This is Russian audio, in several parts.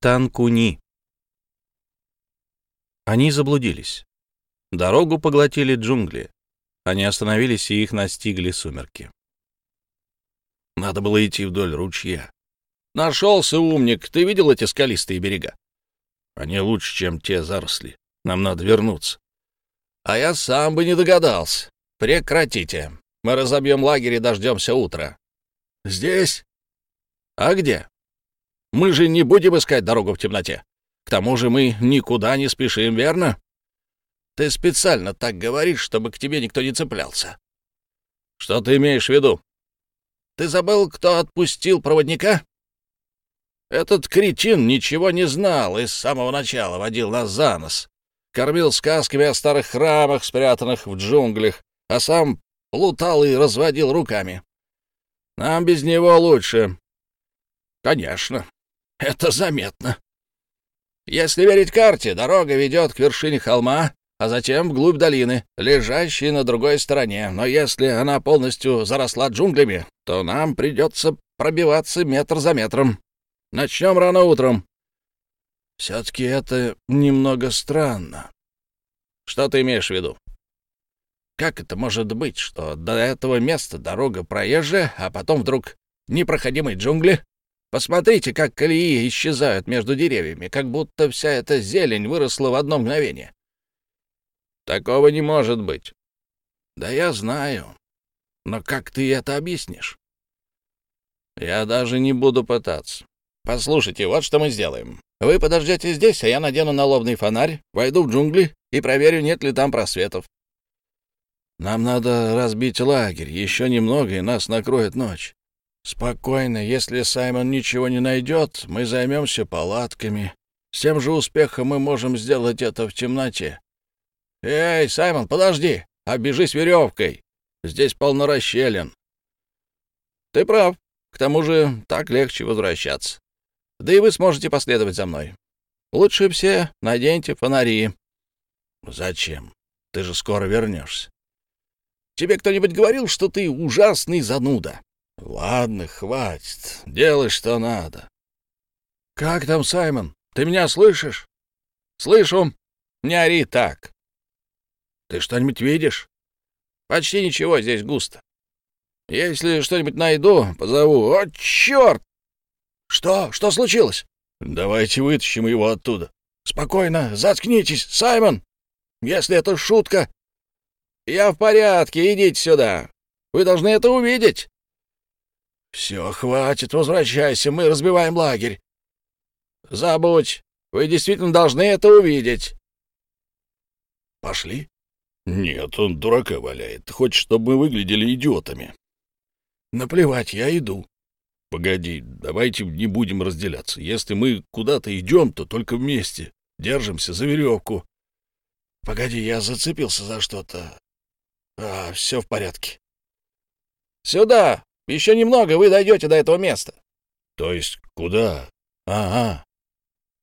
Танкуни. Они заблудились. Дорогу поглотили джунгли. Они остановились, и их настигли сумерки. Надо было идти вдоль ручья. Нашелся умник. Ты видел эти скалистые берега? Они лучше, чем те заросли. Нам надо вернуться. А я сам бы не догадался. Прекратите. Мы разобьем лагерь и дождемся утра. Здесь? А где? Мы же не будем искать дорогу в темноте. К тому же мы никуда не спешим, верно? Ты специально так говоришь, чтобы к тебе никто не цеплялся. Что ты имеешь в виду? Ты забыл, кто отпустил проводника? Этот кретин ничего не знал и с самого начала водил нас за нос. Кормил сказками о старых храмах, спрятанных в джунглях, а сам плутал и разводил руками. Нам без него лучше. Конечно, это заметно. Если верить карте, дорога ведет к вершине холма, а затем вглубь долины, лежащей на другой стороне. Но если она полностью заросла джунглями, то нам придется пробиваться метр за метром. Начнем рано утром. Все-таки это немного странно. Что ты имеешь в виду? Как это может быть, что до этого места дорога проезжая, а потом вдруг непроходимые джунгли? Посмотрите, как колеи исчезают между деревьями, как будто вся эта зелень выросла в одно мгновение. Такого не может быть. Да я знаю. Но как ты это объяснишь? Я даже не буду пытаться. Послушайте, вот что мы сделаем. Вы подождете здесь, а я надену налобный фонарь, войду в джунгли и проверю, нет ли там просветов. Нам надо разбить лагерь, еще немного, и нас накроет ночь. Спокойно, если Саймон ничего не найдет, мы займемся палатками. С тем же успехом мы можем сделать это в темноте. Эй, Саймон, подожди, оббежись веревкой. Здесь полно расщелин. Ты прав. К тому же так легче возвращаться. Да и вы сможете последовать за мной. Лучше все наденьте фонари. Зачем? Ты же скоро вернешься. Тебе кто-нибудь говорил, что ты ужасный зануда? Ладно, хватит. Делай, что надо. Как там, Саймон? Ты меня слышишь? Слышу. Не ори так. Ты что-нибудь видишь? Почти ничего, здесь густо. Если что-нибудь найду, позову. О, черт! Что? Что случилось? Давайте вытащим его оттуда. Спокойно, заткнитесь, Саймон. Если это шутка, «Я в порядке, идите сюда. Вы должны это увидеть». «Все, хватит, возвращайся, мы разбиваем лагерь». «Забудь, вы действительно должны это увидеть». «Пошли?» «Нет, он дурака валяет. Хочет, чтобы мы выглядели идиотами». «Наплевать, я иду». «Погоди, давайте не будем разделяться. Если мы куда-то идем, то только вместе. Держимся за веревку». «Погоди, я зацепился за что-то. А, все в порядке. Сюда! Еще немного, вы дойдете до этого места. То есть куда? Ага.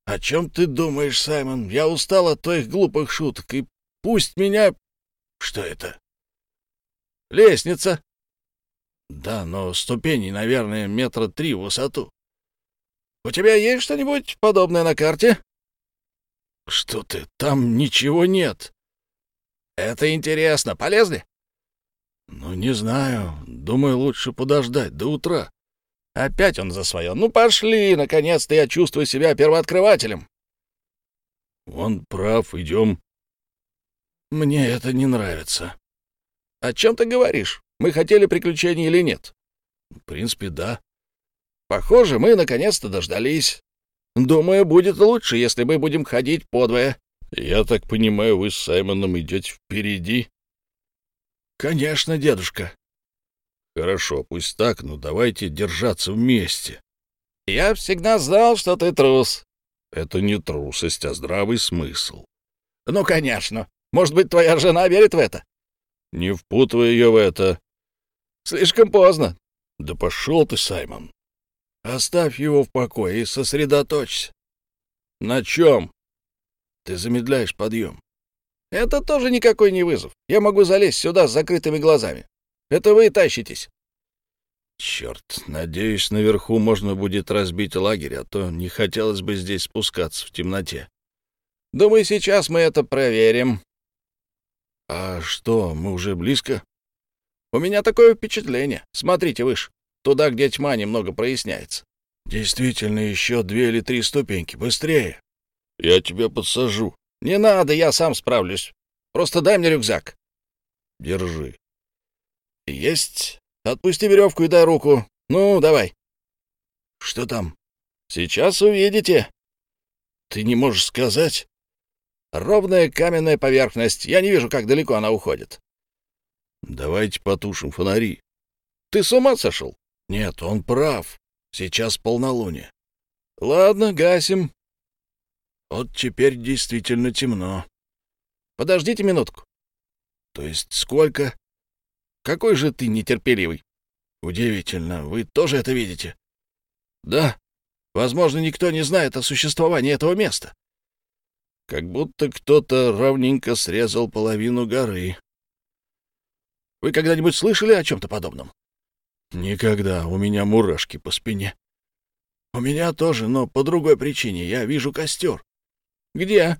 О чем ты думаешь, Саймон? Я устал от твоих глупых шуток, и пусть меня... Что это? Лестница. Да, но ступени, наверное, метра три в высоту. У тебя есть что-нибудь подобное на карте? Что ты, там ничего нет. Это интересно. Полезли? Ну, не знаю. Думаю, лучше подождать до утра. Опять он за свое. Ну, пошли. Наконец-то я чувствую себя первооткрывателем. Он прав. Идем. Мне это не нравится. О чем ты говоришь? Мы хотели приключений или нет? В принципе, да. Похоже, мы наконец-то дождались. Думаю, будет лучше, если мы будем ходить подвое. Я так понимаю, вы с Саймоном идете впереди? Конечно, дедушка. Хорошо, пусть так, но давайте держаться вместе. Я всегда знал, что ты трус. Это не трусость, а здравый смысл. Ну, конечно. Может быть, твоя жена верит в это? Не впутывай ее в это. Слишком поздно. Да пошел ты, Саймон. Оставь его в покое и сосредоточься. На чем? Ты замедляешь подъем. Это тоже никакой не вызов. Я могу залезть сюда с закрытыми глазами. Это вы тащитесь. Черт, надеюсь, наверху можно будет разбить лагерь, а то не хотелось бы здесь спускаться в темноте. Думаю, сейчас мы это проверим. А что, мы уже близко? У меня такое впечатление. Смотрите выше, туда, где тьма немного проясняется. Действительно, еще две или три ступеньки. Быстрее. Я тебя подсажу. Не надо, я сам справлюсь. Просто дай мне рюкзак. Держи. Есть. Отпусти веревку и дай руку. Ну, давай. Что там? Сейчас увидите. Ты не можешь сказать? Ровная каменная поверхность. Я не вижу, как далеко она уходит. Давайте потушим фонари. Ты с ума сошел? Нет, он прав. Сейчас полнолуние. Ладно, гасим. Вот теперь действительно темно. Подождите минутку. То есть сколько? Какой же ты нетерпеливый. Удивительно. Вы тоже это видите? Да. Возможно, никто не знает о существовании этого места. Как будто кто-то ровненько срезал половину горы. Вы когда-нибудь слышали о чем-то подобном? Никогда. У меня мурашки по спине. У меня тоже, но по другой причине. Я вижу костер. Где?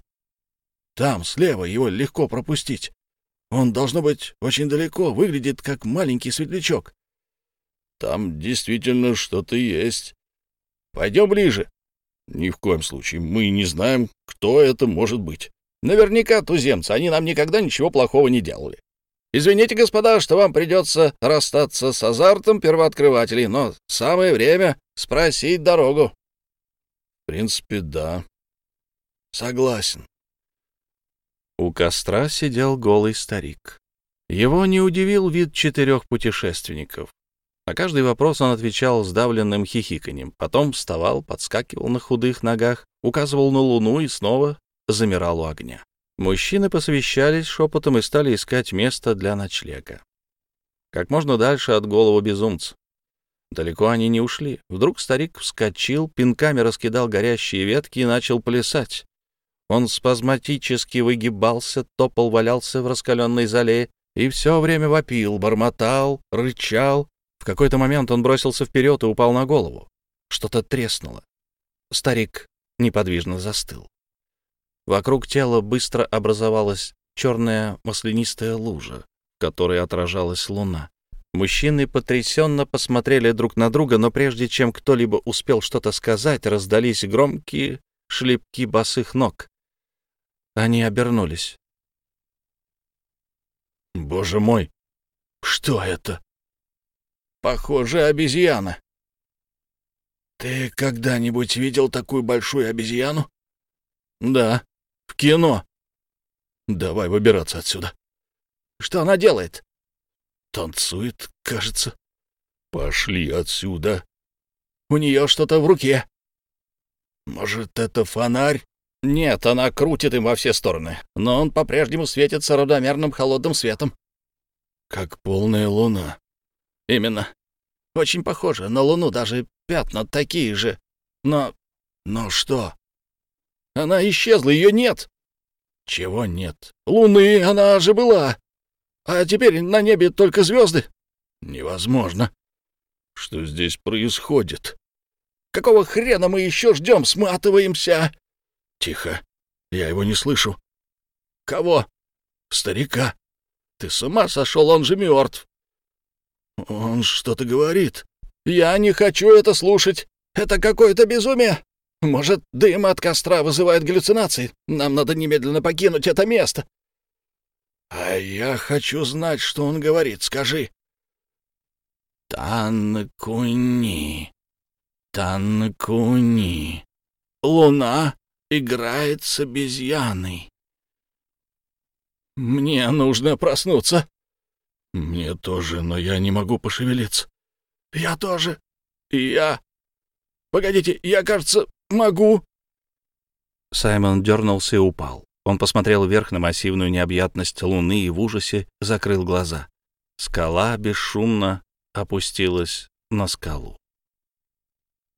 Там, слева, его легко пропустить. Он, должно быть, очень далеко, выглядит как маленький светлячок. Там действительно что-то есть. Пойдем ближе. Ни в коем случае. Мы не знаем, кто это может быть. Наверняка туземцы. Они нам никогда ничего плохого не делали. Извините, господа, что вам придется расстаться с азартом первооткрывателей, но самое время спросить дорогу. В принципе, да. Согласен. У костра сидел голый старик. Его не удивил вид четырех путешественников. На каждый вопрос он отвечал сдавленным хихиканьем, потом вставал, подскакивал на худых ногах, указывал на луну и снова замирал у огня. Мужчины посовещались шепотом и стали искать место для ночлега. Как можно дальше от голого безумца. Далеко они не ушли. Вдруг старик вскочил, пинками раскидал горящие ветки и начал плясать. Он спазматически выгибался, топал, валялся в раскаленной зале и все время вопил, бормотал, рычал. В какой-то момент он бросился вперед и упал на голову. Что-то треснуло. Старик неподвижно застыл. Вокруг тела быстро образовалась черная маслянистая лужа, в которой отражалась луна. Мужчины потрясенно посмотрели друг на друга, но прежде чем кто-либо успел что-то сказать, раздались громкие шлепки босых ног. Они обернулись. «Боже мой! Что это?» «Похоже, обезьяна». «Ты когда-нибудь видел такую большую обезьяну?» «Да». В кино. Давай выбираться отсюда. Что она делает? Танцует, кажется. Пошли отсюда. У нее что-то в руке. Может, это фонарь? Нет, она крутит им во все стороны, но он по-прежнему светится равномерным холодным светом. Как полная луна. Именно. Очень похоже на луну, даже пятна такие же. Но... Но что? Она исчезла, ее нет. Чего нет? Луны, она же была. А теперь на небе только звезды. Невозможно. Что здесь происходит? Какого хрена мы еще ждем, сматываемся? Тихо. Я его не слышу. Кого? Старика. Ты с ума сошел, он же мертв. Он что-то говорит. Я не хочу это слушать. Это какое-то безумие. Может, дым от костра вызывает галлюцинации? Нам надо немедленно покинуть это место. А я хочу знать, что он говорит. Скажи. Танкуни. Танкуни. Луна играет с обезьяной. Мне нужно проснуться. Мне тоже, но я не могу пошевелиться. Я тоже. Я... Погодите, я, кажется, могу». Саймон дернулся и упал. Он посмотрел вверх на массивную необъятность луны и в ужасе закрыл глаза. Скала бесшумно опустилась на скалу.